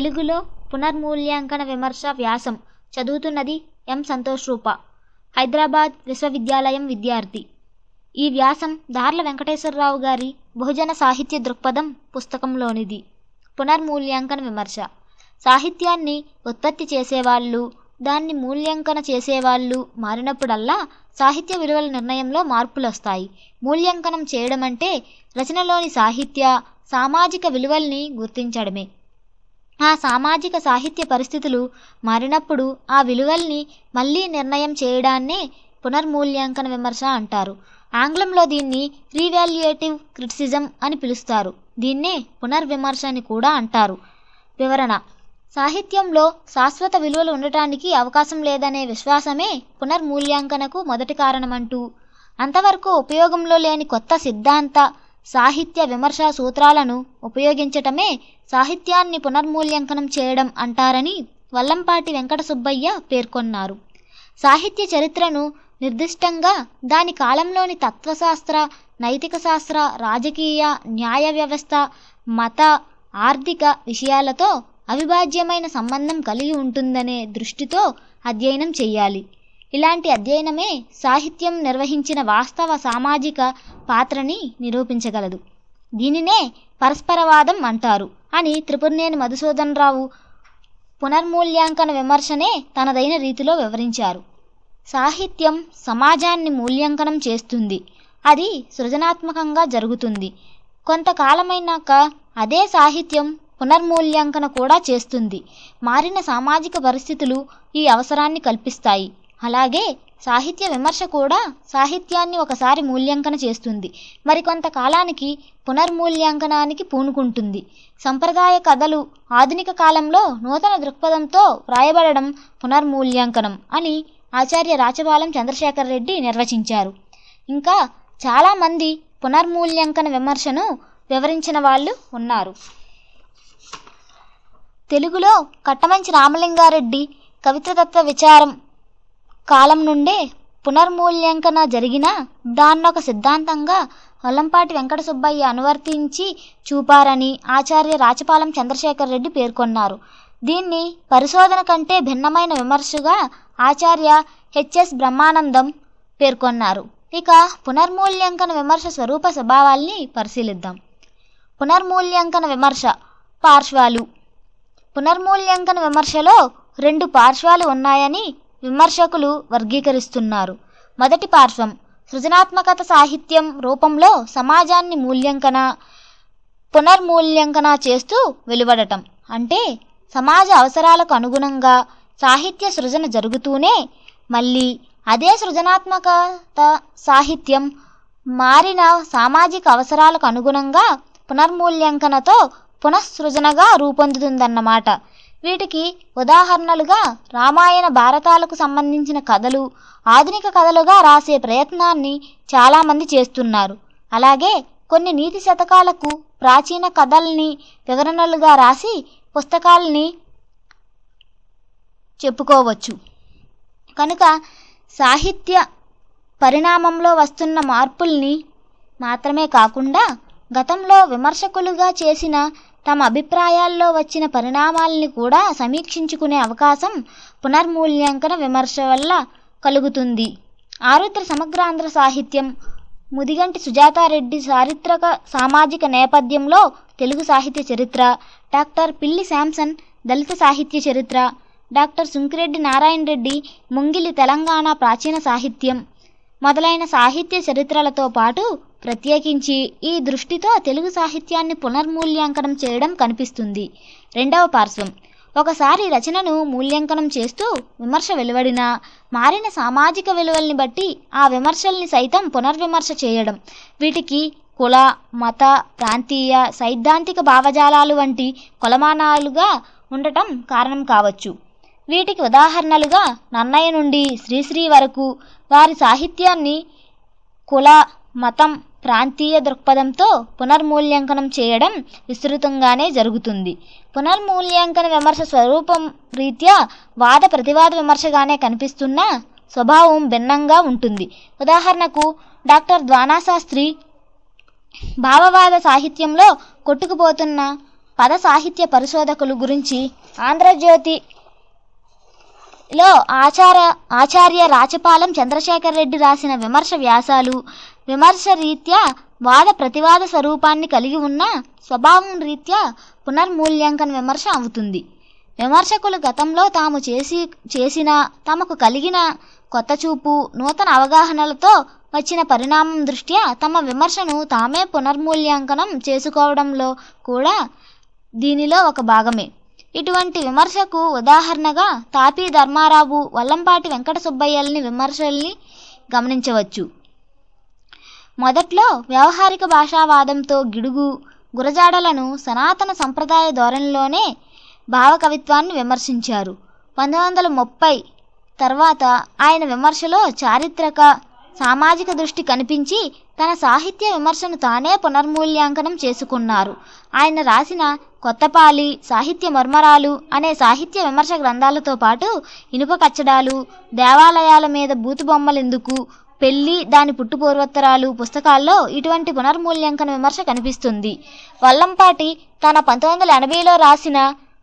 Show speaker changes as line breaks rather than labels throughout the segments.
తెలుగులో పునర్మూల్యాంకన విమర్శ వ్యాసం. చదువుతున్నది ఎం. సంతోష్ రూప. హైదరాబాద్ విశ్వవిద్యాలయం విద్యార్థి. ఈ వ్యాసం దార్ల వెంకటేశ్వరరావు గారి బహుజన సాహిత్య దృక్పథం పుస్తకంలోనిది. పునర్మూల్యాంకన విమర్శ. సాహిత్యాన్ని ఉత్పత్తి చేసేవాళ్ళు దాన్ని మూల్యాంకన చేసేవాళ్ళు మారినప్పుడల్లా సాహిత్య విలువల నిర్ణయంలో మార్పులు వస్తాయి మూల్యాంకనం చేయడం అంటే రచనలోని సాహిత్య సామాజిక విలువల్ని గుర్తించడమే. ఆ సామాజిక సాహిత్య పరిస్థితులు మారినప్పుడు ఆ విలువల్ని మళ్ళీ నిర్ణయం చేయడాన్నే పునర్మూల్యాంకన విమర్శ అంటారు. ఆంగ్లంలో దీన్ని రీవాల్యుయేటివ్ క్రిటిసిజం అని పిలుస్తారు. దీన్నే పునర్విమర్శ అని కూడా అంటారు. వివరణ. సాహిత్యంలో శాశ్వత విలువలు ఉండటానికి అవకాశం లేదనే విశ్వాసమే పునర్మూల్యాంకనకు మొదటి కారణమంటూ అంతవరకు ఉపయోగంలో లేని కొత్త సిద్ధాంత సాహిత్య విమర్శా సూత్రాలను ఉపయోగించటమే సాహిత్యాన్ని పునర్మూల్యాంకనం చేయడం అంటారని వల్లంపాటి వెంకట సుబ్బయ్య పేర్కొన్నారు. సాహిత్య చరిత్రను నిర్దిష్టంగా దాని కాలంలోని తత్వశాస్త్ర నైతిక శాస్త్ర రాజకీయ న్యాయ వ్యవస్థ మత ఆర్థిక విషయాలతో అవిభాజ్యమైన సంబంధం కలిగి ఉంటుందనే దృష్టితో అధ్యయనం చేయాలి. ఇలాంటి అధ్యయనమే సాహిత్యం నిర్వహించిన వాస్తవ సామాజిక పాత్రని నిరూపించగలదు. దీనినే పరస్పరవాదం అంటారు అని త్రిపురనేని మధుసూదన్ రావు పునర్మూల్యాంకన విమర్శనే తనదైన రీతిలో వివరించారు. సాహిత్యం సమాజాన్ని మూల్యాంకనం చేస్తుంది. అది సృజనాత్మకంగా జరుగుతుంది. కొంతకాలమైనాక అదే సాహిత్యం పునర్మూల్యాంకన కూడా చేస్తుంది. మారిన సామాజిక పరిస్థితులు ఈ అవసరాన్ని కల్పిస్తాయి. అలాగే సాహిత్య విమర్శ కూడా సాహిత్యాన్ని ఒకసారి మూల్యాంకన చేస్తుంది. మరికొంత కాలానికి పునర్మూల్యాంకనానికి పూనుకుంటుంది. సంప్రదాయ కథలు ఆధునిక కాలంలో నూతన దృక్పథంతో వ్రాయబడడం పునర్మూల్యాంకనం అని ఆచార్య రాచబాలం చంద్రశేఖర్ రెడ్డి నిర్వచించారు. ఇంకా చాలామంది పునర్మూల్యాంకన విమర్శను వివరించిన వాళ్ళు ఉన్నారు. తెలుగులో కట్టమంచి రామలింగారెడ్డి కవితతత్వ విచారం కాలం నుండే పునర్మూల్యాంకన జరిగినా దాన్నొక సిద్ధాంతంగా వల్లంపాటి వెంకట సుబ్బయ్య అనువర్తించి చూపారని ఆచార్య రాచపాలెం చంద్రశేఖర్ రెడ్డి పేర్కొన్నారు. దీన్ని పరిశోధన కంటే భిన్నమైన విమర్శగా ఆచార్య హెచ్ఎస్ బ్రహ్మానందం పేర్కొన్నారు. ఇక పునర్మూల్యాంకన విమర్శ స్వరూప స్వభావాల్ని పరిశీలిద్దాం. పునర్మూల్యాంకన విమర్శ పార్శ్వాలు. పునర్మూల్యాంకన విమర్శలో రెండు పార్శ్వాలు ఉన్నాయని విమర్శకులు వర్గీకరిస్తున్నారు. మొదటి పార్శ్వం సృజనాత్మకత సాహిత్యం రూపంలో సమాజాన్ని మూల్యాంకన పునర్మూల్యాంకన చేస్తూ వెలువడటం. అంటే సమాజ అవసరాలకు అనుగుణంగా సాహిత్య సృజన జరుగుతూనే మళ్ళీ అదే సృజనాత్మకత సాహిత్యం మారిన సామాజిక అవసరాలకు అనుగుణంగా పునర్మూల్యాంకనతో పునఃసృజనగా రూపొందుతుందన్నమాట. వీటికి ఉదాహరణలుగా రామాయణ భారతాలకు సంబంధించిన కథలు ఆధునిక కథలుగా రాసే ప్రయత్నాన్ని చాలామంది చేస్తున్నారు. అలాగే కొన్ని నీతి శతకాలకు ప్రాచీన కథల్ని వివరణలుగా రాసి పుస్తకాలని చెప్పుకోవచ్చు. కనుక సాహిత్య పరిణామంలో వస్తున్న మార్పుల్ని మాత్రమే కాకుండా గతంలో విమర్శకులుగా చేసిన తమ అభిప్రాయాల్లో వచ్చిన పరిణామాల్ని కూడా సమీక్షించుకునే అవకాశం పునర్మూల్యాంకన విమర్శ వల్ల కలుగుతుంది. ఆరుద్ర సమగ్రాంధ్ర సాహిత్యం ముదిగంటి సుజాతారెడ్డి చారిత్రక సామాజిక నేపథ్యంలో తెలుగు సాహిత్య చరిత్ర డాక్టర్ పిల్లి శాంసన్ దళిత సాహిత్య చరిత్ర డాక్టర్ సుంకిరెడ్డి నారాయణ రెడ్డి ముంగిలి తెలంగాణ ప్రాచీన సాహిత్యం మొదలైన సాహిత్య చరిత్రలతో పాటు ప్రత్యేకించి ఈ దృష్టితో తెలుగు సాహిత్యాన్ని పునర్మూల్యాంకనం చేయడం కనిపిస్తుంది. రెండవ పార్శ్వం. ఒకసారి రచనను మూల్యాంకనం చేస్తూ విమర్శ వెలువడినా మారిన సామాజిక విలువల్ని బట్టి ఆ విమర్శల్ని సైతం పునర్విమర్శ చేయడం వీటికి కుల మత ప్రాంతీయ సైద్ధాంతిక భావజాలాలు వంటి కొలమానాలుగా ఉండటం కారణం కావచ్చు. వీటికి ఉదాహరణలుగా నన్నయ్య నుండి శ్రీశ్రీ వరకు వారి సాహిత్యాన్ని కుల మతం ప్రాంతీయ దృక్పథంతో పునర్మూల్యాంకనం చేయడం విస్తృతంగానే జరుగుతుంది. పునర్మూల్యాంకన విమర్శ స్వరూపం రీత్యా వాద ప్రతివాద విమర్శగానే కనిపిస్తున్న స్వభావం భిన్నంగా ఉంటుంది. ఉదాహరణకు డాక్టర్ ద్వానాశాస్త్రి భావవాద సాహిత్యంలో కొట్టుకుపోతున్న పద సాహిత్య పరిశోధకులు గురించి ఆంధ్రజ్యోతి లో ఆచార ఆచార్య రాచపాలెం చంద్రశేఖర్ రెడ్డి రాసిన విమర్శ వ్యాసాలు విమర్శ రీత్యా వాద ప్రతివాద స్వరూపాన్ని కలిగి ఉన్న స్వభావం రీత్యా పునర్మూల్యాంకన విమర్శ అవుతుంది. విమర్శకులు గతంలో తాము చేసి చేసిన తమకు కలిగిన కొత్త చూపు నూతన అవగాహనలతో వచ్చిన పరిణామం దృష్ట్యా తమ విమర్శను తామే పునర్మూల్యాంకనం చేసుకోవడంలో కూడా దీనిలో ఒక భాగమే. ఇటువంటి విమర్శకు ఉదాహరణగా తాపీ ధర్మారావు వల్లంపాటి వెంకట సుబ్బయ్యల్ని విమర్శల్ని గమనించవచ్చు. మొదట్లో వ్యవహారిక భాషావాదంతో గిడుగు గురజాడలను సనాతన సంప్రదాయ ధోరణిలోనే భావకవిత్వాన్ని విమర్శించారు. పంతొమ్మిది వందల ముప్పై తర్వాత ఆయన విమర్శలో చారిత్రక సామాజిక దృష్టి కనిపించి తన సాహిత్య విమర్శను తానే పునర్మూల్యాంకనం చేసుకున్నారు. ఆయన రాసిన కొత్తపాలి సాహిత్య మర్మరాలు అనే సాహిత్య విమర్శ గ్రంథాలతో పాటు ఇనుప కచ్చడాలు దేవాలయాల మీద బూతు బొమ్మలెందుకు పెళ్ళి దాని పుట్టుపూర్వోత్తరాలు పుస్తకాల్లో ఇటువంటి పునర్మూల్యాంకన విమర్శ కనిపిస్తుంది. వల్లంపాటి తన పంతొమ్మిది వందల ఎనభైలో రాసిన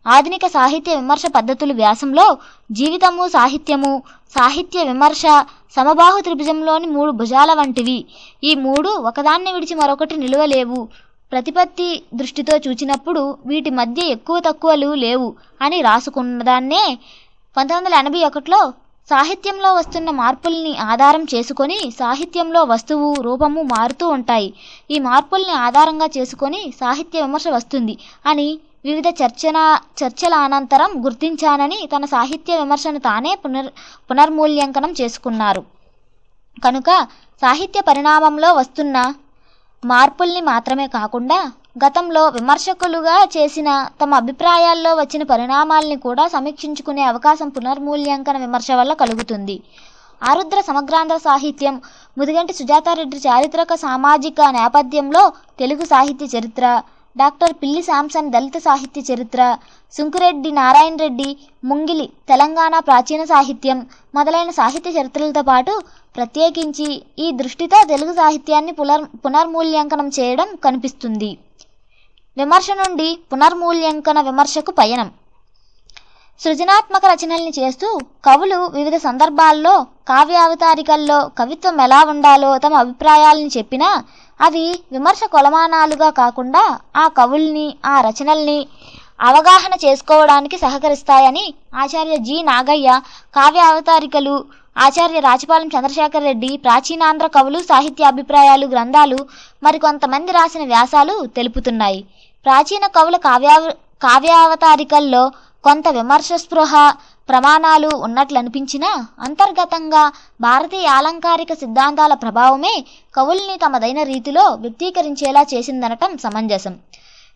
ఆధునిక సాహిత్య విమర్శ పద్ధతులు వ్యాసంలో జీవితము సాహిత్యము సాహిత్య విమర్శ సమబాహు త్రిభుజంలోని మూడు భుజాల వంటివి. ఈ మూడు ఒకదాన్ని విడిచి మరొకటి నిలువలేవు. ప్రతిపత్తి దృష్టితో చూచినప్పుడు వీటి మధ్య ఎక్కువ తక్కువలు లేవు అని రాసుకున్నదాన్నే పంతొమ్మిది వందల ఎనభై ఒకటిలో సాహిత్యంలో వస్తున్న మార్పుల్ని ఆధారం చేసుకొని సాహిత్యంలో వస్తువు రూపము మారుతూ ఉంటాయి. ఈ మార్పుల్ని ఆధారంగా చేసుకొని సాహిత్య విమర్శ వస్తుంది అని వివిధ చర్చన చర్చల అనంతరం గుర్తించానని తన సాహిత్య విమర్శను తానే పునర్ పునర్మూల్యాంకనం చేసుకున్నారు. కనుక సాహిత్య పరిణామంలో వస్తున్న మార్పుల్ని మాత్రమే కాకుండా గతంలో విమర్శకులుగా చేసిన తమ అభిప్రాయాల్లో వచ్చిన పరిణామాల్ని కూడా సమీక్షించుకునే అవకాశం పునర్మూల్యాంకన విమర్శ వల్ల కలుగుతుంది. ఆరుద్ర సమగ్రాంధ్ర సాహిత్యం ముదిగంటి సుజాతారెడ్డి చారిత్రక సామాజిక నేపథ్యంలో తెలుగు సాహిత్య చరిత్ర డాక్టర్ పిల్లి శాంసన్ దళిత సాహిత్య చరిత్ర సుంకురెడ్డి నారాయణ రెడ్డి ముంగిలి తెలంగాణ ప్రాచీన సాహిత్యం మొదలైన సాహిత్య చరిత్రలతో పాటు ప్రత్యేకించి ఈ దృష్టితో తెలుగు సాహిత్యాన్ని పునర్ పునర్మూల్యాంకనం చేయడం కనిపిస్తుంది. విమర్శ నుండి పునర్మూల్యాంకన విమర్శకు పయనం. సృజనాత్మక రచనల్ని చేస్తూ కవులు వివిధ సందర్భాల్లో కావ్యావతారికల్లో కవిత్వం ఎలా ఉండాలో తమ అభిప్రాయాలని చెప్పినా అవి విమర్శ కొలమానాలుగా కాకుండా ఆ కవుల్ని ఆ రచనల్ని అవగాహన చేసుకోవడానికి సహకరిస్తాయని ఆచార్య జి. నాగయ్య కావ్య అవతారికలు ఆచార్య రాచపాలెం చంద్రశేఖర్ రెడ్డి ప్రాచీనాంధ్ర కవులు సాహిత్య అభిప్రాయాలు గ్రంథాలు మరికొంతమంది రాసిన వ్యాసాలు తెలుపుతున్నాయి. ప్రాచీన కవుల కావ్యావ కావ్యావతారికల్లో కొంత విమర్శ స్పృహ ప్రమాణాలు ఉన్నట్లు అనిపించినా అంతర్గతంగా భారతీయ అలంకారిక సిద్ధాంతాల ప్రభావమే కవుల్ని తమదైన రీతిలో వ్యక్తీకరించేలా చేసిందనటం సమంజసం.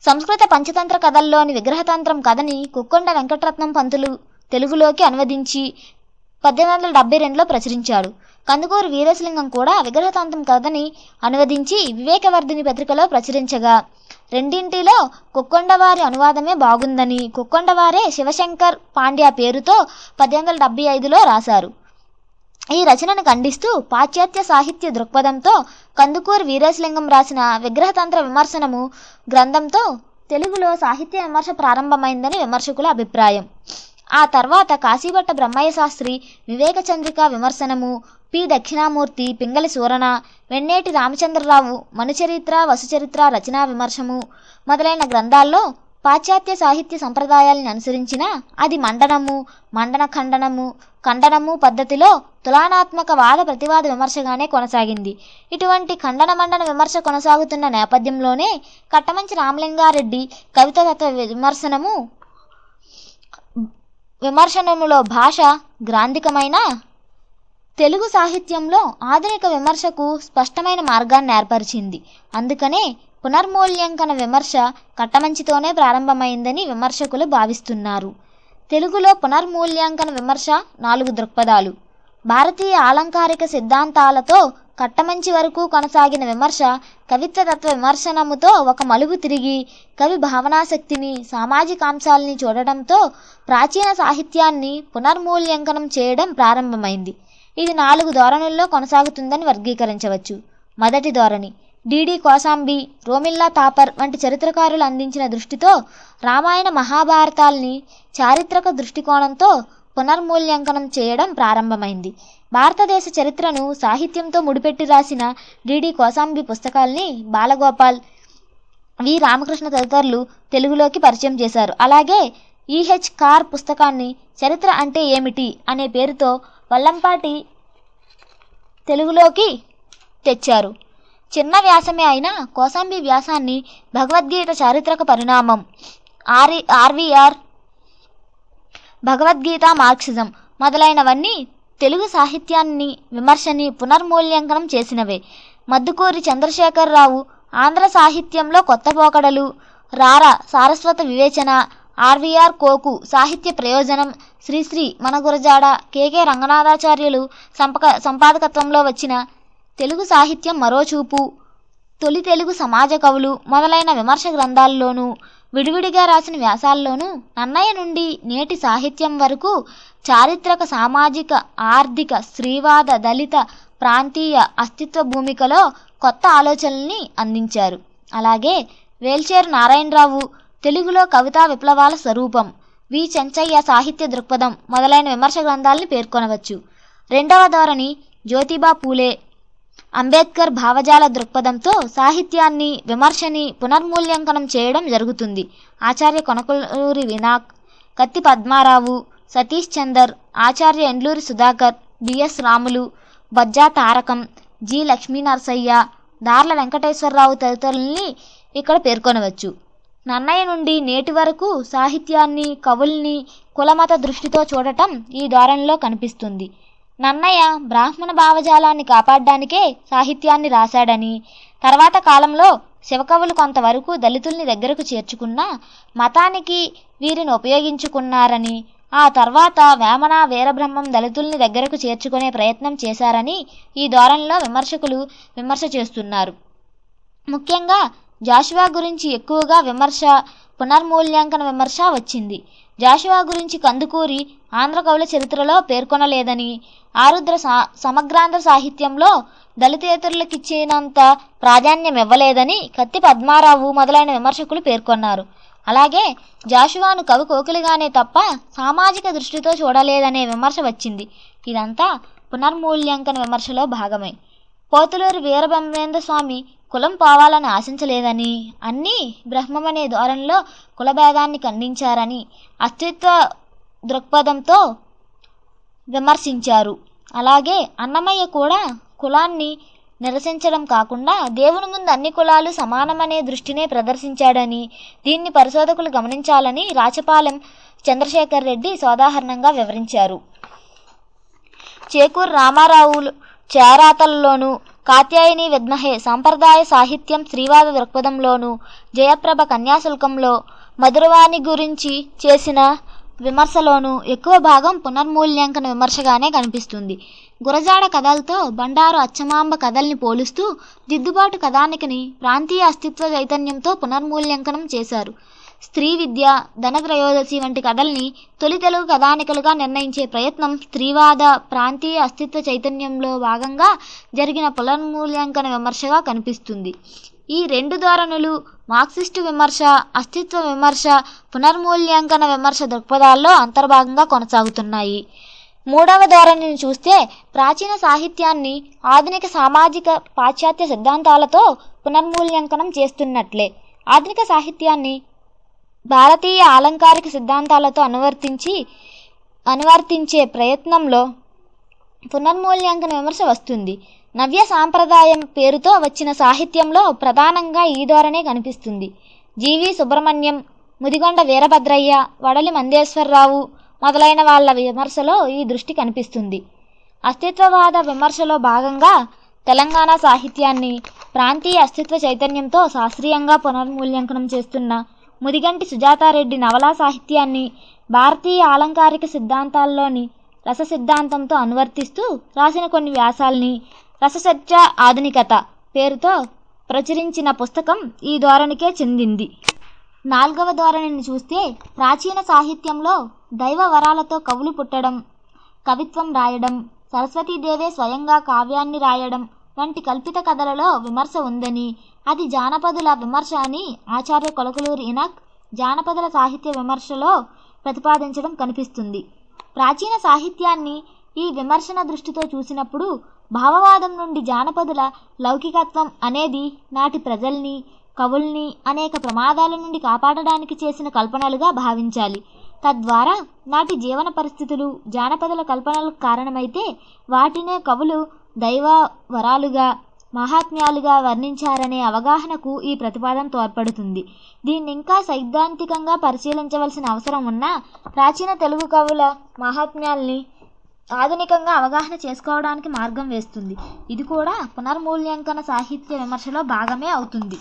సంస్కృత పంచతంత్ర కథల్లోని విగ్రహతంత్రం కథని కుక్కొండ వెంకటరత్నం పంతులు తెలుగులోకి అనువదించి పద్దెనిమిది వందల డెబ్బై రెండులో ప్రచురించాడు. కందుకూరు వీరేశలింగం కూడా విగ్రహతంత్రం కథని అనువదించి వివేకవర్ధిని పత్రికలో ప్రచురించగా రెండింటిలో కొక్కొండవారి అనువాదమే బాగుందని కుక్కొండవారే శివశంకర్ పాండ్యా పేరుతో పద్దెనిమిది వందల డెబ్బై ఐదులో రాశారు. ఈ రచనను ఖండిస్తూ పాశ్చాత్య సాహిత్య దృక్పథంతో కందుకూరి వీరేశలింగం రాసిన విగ్రహతంత్ర విమర్శనము గ్రంథంతో తెలుగులో సాహిత్య విమర్శ ప్రారంభమైందని విమర్శకుల అభిప్రాయం. ఆ తర్వాత కాశీభట్ట బ్రహ్మయ్య శాస్త్రి వివేక చంద్రిక విమర్శనము పి. దక్షిణామూర్తి పింగళి సూరణ వెన్నేటి రామచంద్రరావు మనుచరిత్ర వసుచరిత్ర రచనా విమర్శము మొదలైన గ్రంథాల్లో పాశ్చాత్య సాహిత్య సంప్రదాయాలను అనుసరించిన అది మండనము మండన ఖండనము ఖండనము పద్ధతిలో తులనాత్మక వాద ప్రతివాద విమర్శగానే కొనసాగింది. ఇటువంటి ఖండన మండన విమర్శ కొనసాగుతున్న నేపథ్యంలోనే కట్టమంచి రామలింగారెడ్డి కవిత తత్వ విమర్శనము విమర్శనములో భాష గ్రాంధికమైన తెలుగు సాహిత్యంలో ఆధునిక విమర్శకు స్పష్టమైన మార్గాన్ని ఏర్పరిచింది. అందుకనే పునర్మూల్యాంకన విమర్శ కట్టమంచితోనే ప్రారంభమైందని విమర్శకులు భావిస్తున్నారు. తెలుగులో పునర్మూల్యాంకన విమర్శ నాలుగు దృక్పథాలు. భారతీయ అలంకారిక సిద్ధాంతాలతో కట్టమంచి వరకు కొనసాగిన విమర్శ కవిత్వ తత్వ విమర్శనముతో ఒక మలుపు తిరిగి కవి భావనాశక్తిని సామాజిక అంశాలని చూడడంతో ప్రాచీన సాహిత్యాన్ని పునర్మూల్యాంకనం చేయడం ప్రారంభమైంది. ఇది నాలుగు ధోరణుల్లో కొనసాగుతుందని వర్గీకరించవచ్చు. మొదటి ధోరణి డిడి కోసాంబి రోమిల్లా తాపర్ వంటి చరిత్రకారులు అందించిన దృష్టితో రామాయణ మహాభారతాల్ని చారిత్రక దృష్టికోణంతో పునర్మూల్యాంకనం చేయడం ప్రారంభమైంది. భారతదేశ చరిత్రను సాహిత్యంతో ముడిపెట్టి రాసిన డిడి కోసాంబి పుస్తకాల్ని బాలగోపాల్ వి. రామకృష్ణ తదితరులు తెలుగులోకి పరిచయం చేశారు. అలాగే ఈహెచ్ కార్ పుస్తకాన్ని చరిత్ర అంటే ఏమిటి అనే పేరుతో వల్లంపాటి తెలుగులోకి తెచ్చారు. చిన్న వ్యాసమే అయినా కోసాంబి వ్యాసాన్ని భగవద్గీత చారిత్రక పరిణామం. R E RVR Bhagavad Gita Marxism మొదలైనవన్నీ Telugu సాహిత్యాన్ని విమర్శని పునర్మూల్యాంకనం చేసినవే. మద్దుకూరి చంద్రశేఖరరావు ఆంధ్ర సాహిత్యంలో కొత్త పోకడలు రార సారస్వత వివేచన ఆర్వీఆర్ కోకు సాహిత్య ప్రయోజనం శ్రీశ్రీ మన గురజాడ కేకే రంగనాథాచార్యులు సంపక సంపాదకత్వంలో వచ్చిన తెలుగు సాహిత్యం మరో చూపు. తొలి తెలుగు సమాజ కవులు మొదలైన విమర్శ గ్రంథాల్లోనూ విడివిడిగా రాసిన వ్యాసాల్లోనూ నన్నయ్య నుండి నేటి సాహిత్యం వరకు చారిత్రక సామాజిక ఆర్థిక స్త్రీవాద దళిత ప్రాంతీయ అస్తిత్వ భూమికలో కొత్త ఆలోచనల్ని అందించారు. అలాగే వేల్చేరు నారాయణరావు తెలుగులో కవితా విప్లవాల స్వరూపం వి. చెంచయ్య సాహిత్య దృక్పథం మొదలైన విమర్శ గ్రంథాలని పేర్కొనవచ్చు. రెండవ ధోరణి జ్యోతిబా పూలే. అంబేద్కర్ భావజాల దృక్పథంతో సాహిత్యాన్ని విమర్శని పునర్మూల్యాంకనం చేయడం జరుగుతుంది. Acharya Konakaluri Vinak Katti Padmarao Satish Chandar Acharya Endluri Sudhakar B S Ramulu Bajja Tarakam G. Lakshminarasaiah Darla Venkateswararao తదితరుల్ని ఇక్కడ పేర్కొనవచ్చు. నన్నయ్య నుండి నేటి వరకు సాహిత్యాన్ని కవుల్ని కులమత దృష్టితో చూడటం ఈ ధోరణిలో కనిపిస్తుంది. నన్నయ్య బ్రాహ్మణ భావజాలాన్ని కాపాడడానికే సాహిత్యాన్ని రాశాడని తర్వాత కాలంలో శివకవులు కొంతవరకు దళితుల్ని దగ్గరకు చేర్చుకున్నా మతానికి వీరిని ఉపయోగించుకున్నారని ఆ తర్వాత వేమన వీరబ్రహ్మం దళితుల్ని దగ్గరకు చేర్చుకునే ప్రయత్నం చేశారని ఈ ధోరణిలో విమర్శకులు విమర్శ చేస్తున్నారు. ముఖ్యంగా జాషువా గురించి ఎక్కువగా విమర్శ పునర్మూల్యాంకన విమర్శ వచ్చింది. జాషువా గురించి కందుకూరి ఆంధ్ర కవుల చరిత్రలో పేర్కొనలేదని ఆరుద్ర సా సమగ్రాంధ్ర సాహిత్యంలో దళితేతరులకిచ్చినంత ప్రాధాన్యం ఇవ్వలేదని కత్తి పద్మారావు మొదలైన విమర్శకులు పేర్కొన్నారు. అలాగే జాషువాను కవి కోకిలుగానే తప్ప సామాజిక దృష్టితో చూడలేదనే విమర్శ వచ్చింది. ఇదంతా పునర్మూల్యాంకన విమర్శలో భాగమే. పోతులూరి వీరబ్రహ్మేంద్ర స్వామి కులం పోవాలని ఆశించలేదని అన్నీ బ్రహ్మమనే ధోరణిలో కులభేదాన్ని ఖండించారని అస్తిత్వ దృక్పథంతో విమర్శించారు. అలాగే అన్నమయ్య కూడా కులాన్ని నిరసించడం కాకుండా దేవుని ముందు అన్ని కులాలు సమానమనే దృష్టినే ప్రదర్శించాడని దీన్ని పరిశోధకులు గమనించాలని రాచపాలెం చంద్రశేఖర్ రెడ్డి సోదాహరణంగా వివరించారు. చేకూరు రామారావులు చేరాతల్లోనూ కాత్యాయని విద్మహే సాంప్రదాయ సాహిత్యం శ్రీవాద దృక్పథంలోనూ జయప్రభ కన్యాశుల్కంలో మధురవాణి గురించి చేసిన విమర్శలోనూ ఎక్కువ భాగం పునర్మూల్యాంకన విమర్శగానే కనిపిస్తుంది. గురజాడ కథలతో బండారు అచ్చమాంబ కథల్ని పోలుస్తూ దిద్దుబాటు కథానికని ప్రాంతీయ అస్తిత్వ చైతన్యంతో పునర్మూల్యాంకనం చేశారు. స్త్రీ విద్య ధనత్రయోదశి వంటి కథల్ని తొలి తెలుగు కథానికలుగా నిర్ణయించే ప్రయత్నం స్త్రీవాద ప్రాంతీయ అస్తిత్వ చైతన్యంలో భాగంగా జరిగిన పునర్మూల్యాంకన విమర్శగా కనిపిస్తుంది. ఈ రెండు ధోరణులు మార్క్సిస్టు విమర్శ అస్తిత్వ విమర్శ పునర్మూల్యాంకన విమర్శ దృక్పథాల్లో అంతర్భాగంగా కొనసాగుతున్నాయి. మూడవ ధోరణిని చూస్తే ప్రాచీన సాహిత్యాన్ని ఆధునిక సామాజిక పాశ్చాత్య సిద్ధాంతాలతో పునర్మూల్యాంకనం చేస్తున్నట్లే. ఆధునిక సాహిత్యాన్ని భారతీయ అలంకారిక సిద్ధాంతాలతో అనువర్తించి అనువర్తించే ప్రయత్నంలో పునర్మూల్యాంకన విమర్శ వస్తుంది. నవ్య సాంప్రదాయం పేరుతో వచ్చిన సాహిత్యంలో ప్రధానంగా ఈ ధోరణే కనిపిస్తుంది. జీవి సుబ్రహ్మణ్యం ముదిగొండ వీరభద్రయ్య వడలి మందేశ్వరరావు మొదలైన వాళ్ళ విమర్శలో ఈ దృష్టి కనిపిస్తుంది. అస్తిత్వవాద విమర్శలో భాగంగా తెలంగాణ సాహిత్యాన్ని ప్రాంతీయ అస్తిత్వ చైతన్యంతో శాస్త్రీయంగా పునర్మూల్యాంకనం చేస్తున్న ముదిగంటి సుజాతారెడ్డి నవలా సాహిత్యాన్ని భారతీయ ఆలంకారిక సిద్ధాంతాల్లోని రస సిద్ధాంతంతో అనువర్తిస్తూ రాసిన కొన్ని వ్యాసాల్ని రసచర్చ ఆధునికత పేరుతో ప్రచురించిన పుస్తకం ఈ ధోరణికే చెందింది. నాలుగవ ధోరణిని చూస్తే ప్రాచీన సాహిత్యంలో దైవ వరాలతో కవులు పుట్టడం కవిత్వం రాయడం సరస్వతీదేవే స్వయంగా కావ్యాన్ని రాయడం వంటి కల్పిత కథలలో విమర్శ ఉందని అది జానపదుల విమర్శ అని ఆచార్య కొలకలూరి ఇనక్ జానపదుల సాహిత్య విమర్శలో ప్రతిపాదించడం కనిపిస్తుంది. ప్రాచీన సాహిత్యాన్ని ఈ విమర్శన దృష్టితో చూసినప్పుడు భావవాదం నుండి జానపదుల లౌకికత్వం అనేది నాటి ప్రజల్ని కవుల్ని అనేక ప్రమాదాల నుండి కాపాడడానికి చేసిన కల్పనలుగా భావించాలి. తద్వారా నాటి జీవన పరిస్థితులు జానపదుల కల్పనలకు కారణమైతే వాటినే కవులు దైవ వరాలుగా మహాత్మ్యాలుగా వర్ణించారనే అవగాహనకు ఈ ప్రతిపాదన తోడ్పడుతుంది. దీన్ని ఇంకా సైద్ధాంతికంగా పరిశీలించవలసిన అవసరం ఉన్నా ప్రాచీన తెలుగు కవుల మహాత్మ్యాల్ని ఆధునికంగా అవగాహన చేసుకోవడానికి మార్గం వేస్తుంది. ఇది కూడా పునర్మూల్యాంకన సాహిత్య విమర్శలో భాగమే అవుతుంది.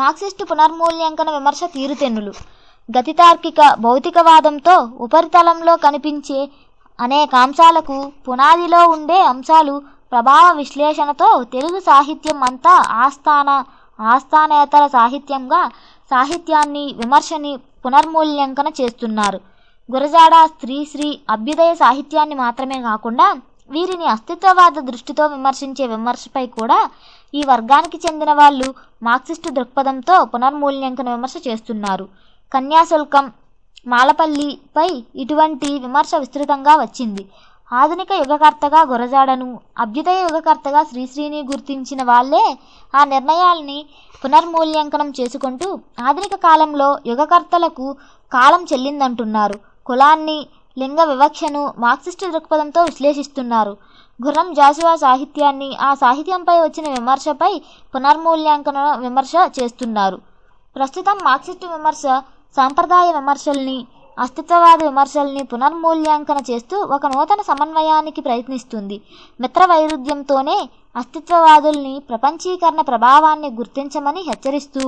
మార్క్సిస్టు పునర్మూల్యాంకన విమర్శ తీరుతెన్నులు. గతితార్కిక భౌతికవాదంతో ఉపరితలంలో కనిపించే అనేక అంశాలకు పునాదిలో ఉండే అంశాలు ప్రభావ విశ్లేషణతో తెలుగు సాహిత్యం అంతా ఆస్థాన ఆస్థానేతర సాహిత్యంగా సాహిత్యాన్ని విమర్శని పునర్మూల్యాంకన చేస్తున్నారు. గురజాడ స్త్రీశ్రీ అభ్యుదయ సాహిత్యాన్ని మాత్రమే కాకుండా వీరిని అస్తిత్వవాద దృష్టితో విమర్శించే విమర్శపై కూడా ఈ వర్గానికి చెందిన వాళ్ళు మార్క్సిస్టు దృక్పథంతో పునర్మూల్యాంకన విమర్శ చేస్తున్నారు. కన్యాశుల్కం మాలపల్లిపై ఇటువంటి విమర్శ విస్తృతంగా వచ్చింది. ఆధునిక యుగకర్తగా గురజాడను అభ్యుదయ యుగకర్తగా శ్రీశ్రీని గుర్తించిన వాళ్ళే ఆ నిర్ణయాల్ని పునర్మూల్యాంకనం చేసుకుంటూ ఆధునిక కాలంలో యుగకర్తలకు కాలం చెల్లిందంటున్నారు. కులాన్ని లింగ వివక్షను మార్క్సిస్టు దృక్పథంతో విశ్లేషిస్తున్నారు. గుర్రం జాషువా సాహిత్యాన్ని ఆ సాహిత్యంపై వచ్చిన విమర్శపై పునర్మూల్యాంకన విమర్శ చేస్తున్నారు. ప్రస్తుతం మార్క్సిస్టు విమర్శ సాంప్రదాయ విమర్శల్ని అస్తిత్వవాద విమర్శల్ని పునర్మూల్యాంకన చేస్తూ ఒక నూతన సమన్వయానికి ప్రయత్నిస్తుంది. మిత్ర వైరుధ్యంతోనే అస్తిత్వవాదుల్ని ప్రపంచీకరణ ప్రభావాన్ని గుర్తించమని హెచ్చరిస్తూ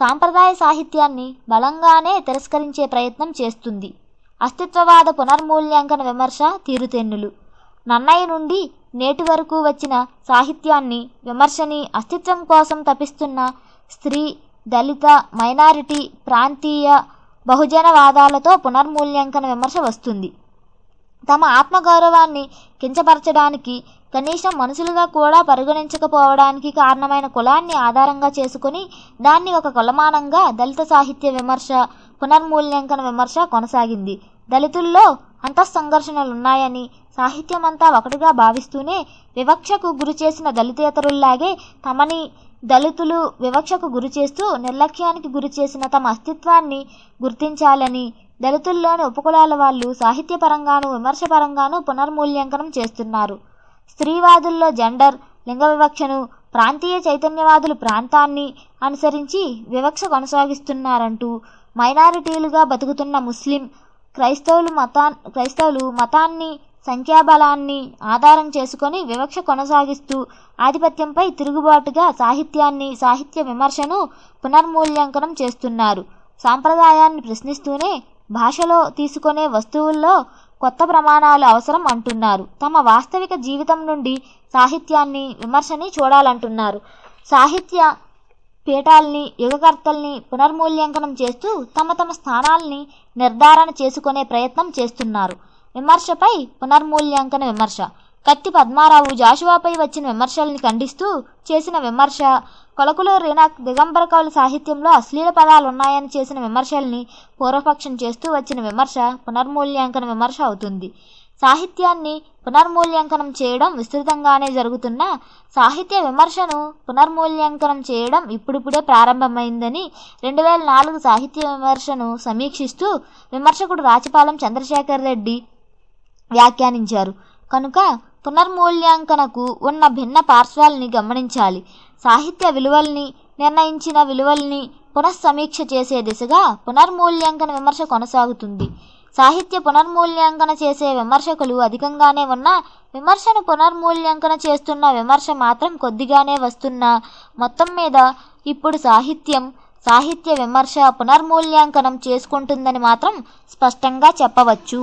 సాంప్రదాయ సాహిత్యాన్ని బలంగానే తిరస్కరించే ప్రయత్నం చేస్తుంది. అస్తిత్వవాద పునర్మూల్యాంకన విమర్శ తీరుతెన్నులు. నన్నయ్య నుండి నేటి వరకు వచ్చిన సాహిత్యాన్ని విమర్శని అస్తిత్వం కోసం తపిస్తున్న స్త్రీ దళిత మైనారిటీ ప్రాంతీయ బహుజనవాదాలతో పునర్మూల్యాంకన విమర్శ వస్తుంది. తమ ఆత్మగౌరవాన్ని కించపరచడానికి కనీసం మనుషులుగా కూడా పరిగణించకపోవడానికి కారణమైన కులాన్ని ఆధారంగా చేసుకుని దాన్ని ఒక కులమానంగా దళిత సాహిత్య విమర్శ పునర్మూల్యాంకన విమర్శ కొనసాగింది. దళితుల్లో అంతఃసంఘర్షణలున్నాయని సాహిత్యమంతా ఒకటిగా భావిస్తూనే వివక్షకు గురి చేసిన దళితేతరుల్లాగే తమని దళితులు వివక్షకు గురి చేస్తూ నిర్లక్ష్యానికి గురి చేసిన తమ అస్తిత్వాన్ని గుర్తించాలని దళితుల్లోని ఉపకులాల వాళ్ళు సాహిత్యపరంగాను విమర్శపరంగాను పునర్మూల్యాంకనం చేస్తున్నారు. స్త్రీవాదుల్లో జెండర్ లింగ వివక్షను ప్రాంతీయ చైతన్యవాదులు ప్రాంతాన్ని అనుసరించి వివక్ష కొనసాగిస్తున్నారంటూ మైనారిటీలుగా బతుకుతున్న ముస్లిం క్రైస్తవులు మతా క్రైస్తవులు మతాన్ని సంఖ్యాబలాన్ని ఆధారం చేసుకొని వివక్ష కొనసాగిస్తూ ఆధిపత్యంపై తిరుగుబాటుగా సాహిత్యాన్ని సాహిత్య విమర్శను పునర్మూల్యాంకనం చేస్తున్నారు. సాంప్రదాయాన్ని ప్రశ్నిస్తూనే భాషలో తీసుకునే వస్తువుల్లో కొత్త ప్రమాణాలు అవసరం అంటున్నారు. తమ వాస్తవిక జీవితం నుండి సాహిత్యాన్ని విమర్శని చూడాలంటున్నారు. సాహిత్య పీఠాల్ని యుగకర్తల్ని పునర్మూల్యాంకనం చేస్తూ తమ తమ స్థానాల్ని నిర్ధారణ చేసుకునే ప్రయత్నం చేస్తున్నారు. విమర్శపై పునర్మూల్యాంకన విమర్శ. కత్తి పద్మారావు జాషువాపై వచ్చిన విమర్శల్ని ఖండిస్తూ చేసిన విమర్శ. కొలకులు రీనాక్ దిగంబర కవుల సాహిత్యంలో అశ్లీల పదాలు ఉన్నాయని చేసిన విమర్శల్ని పూర్వపక్షం చేస్తూ వచ్చిన విమర్శ పునర్మూల్యాంకన విమర్శ అవుతుంది. సాహిత్యాన్ని పునర్మూల్యాంకనం చేయడం విస్తృతంగానే జరుగుతున్న సాహిత్య విమర్శను పునర్మూల్యాంకనం చేయడం ఇప్పుడిప్పుడే ప్రారంభమైందని రెండు వేల నాలుగు సాహిత్య విమర్శను సమీక్షిస్తూ విమర్శకుడు రాచపాలెం చంద్రశేఖర్ రెడ్డి వ్యాఖ్యానించారు. కనుక పునర్మూల్యాంకనకు ఉన్న భిన్న పార్శ్వాల్ని గమనించాలి. సాహిత్య విలువల్ని నిర్ణయించిన విలువల్ని పునఃసమీక్ష చేసే దిశగా పునర్మూల్యాంకన విమర్శ కొనసాగుతుంది. సాహిత్య పునర్మూల్యాంకన చేసే విమర్శకులు అధికంగానే ఉన్న విమర్శను పునర్మూల్యాంకన చేస్తున్న విమర్శ మాత్రం కొద్దిగానే వస్తున్న మొత్తం మీద ఇప్పుడు సాహిత్యం సాహిత్య విమర్శ పునర్మూల్యాంకనం చేసుకుంటుందని మాత్రం స్పష్టంగా చెప్పవచ్చు.